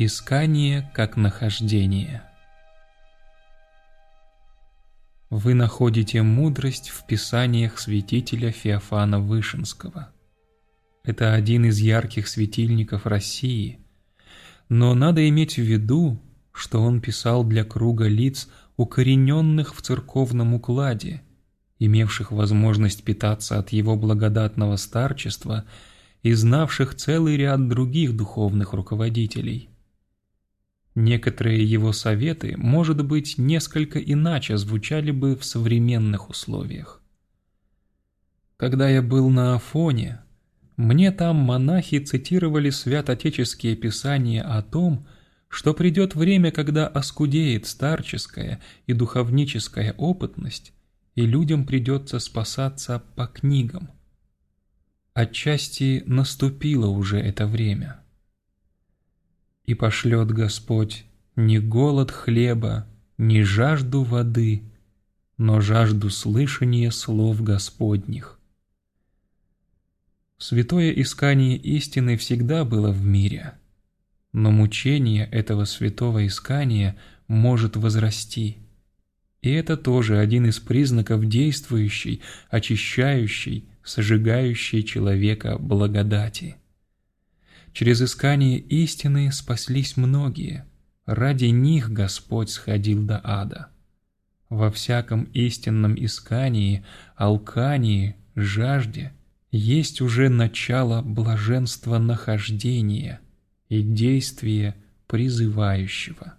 Искание как нахождение Вы находите мудрость в писаниях святителя Феофана Вышинского. Это один из ярких светильников России, но надо иметь в виду, что он писал для круга лиц, укорененных в церковном укладе, имевших возможность питаться от его благодатного старчества и знавших целый ряд других духовных руководителей. Некоторые его советы, может быть, несколько иначе звучали бы в современных условиях. Когда я был на Афоне, мне там монахи цитировали святотеческие писания о том, что придет время, когда оскудеет старческая и духовническая опытность, и людям придется спасаться по книгам. Отчасти наступило уже это время. И пошлет Господь не голод хлеба, не жажду воды, но жажду слышания слов Господних. Святое искание истины всегда было в мире, но мучение этого святого искания может возрасти – и это тоже один из признаков действующей, очищающей, сожигающей человека благодати. Через искание истины спаслись многие, ради них Господь сходил до ада. Во всяком истинном искании, алкании, жажде есть уже начало блаженства нахождения и действия призывающего.